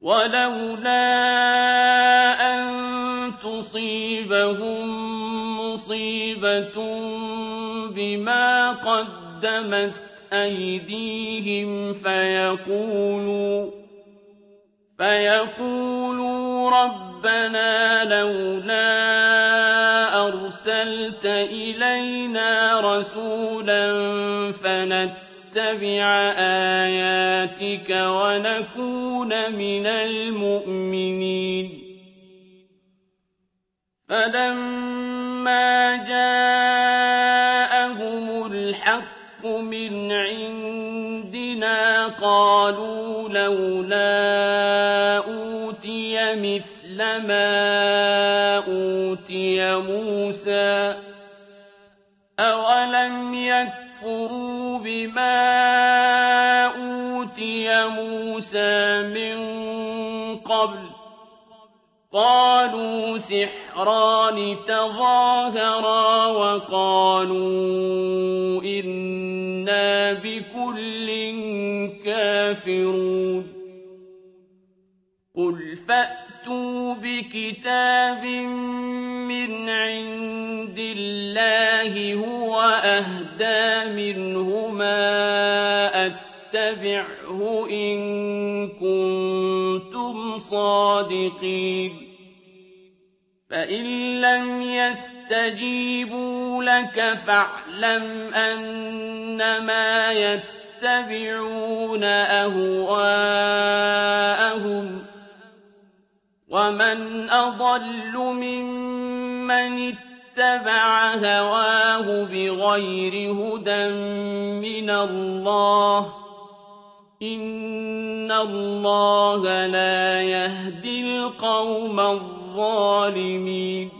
ولولا أن تصيبهم مصيبة بما قدمت أيديهم فيقولوا فيقولوا ربنا لولا أرسلت إلينا رسولا فنتبع آياتك ونكون من المؤمنين فلما جاءهم الحق من عندنا قالوا لولا أوتي مثل ما أوتي موسى أولم يكفروا بما أوتي موسى من قبل قالوا سحران تظاهرا وقالوا إنا بكل كافرون قل فأتوا بكتاب من عند الله هو أهدى منهما أتبعه إن كنتم صادقين. فإن لم يستجيبوا لك فاعلم أنما يتبعون أهواءهم. ومن أضل ممن اتبع هواه بغير هدى من الله. إن الله لا يهدي القوم الظالمين.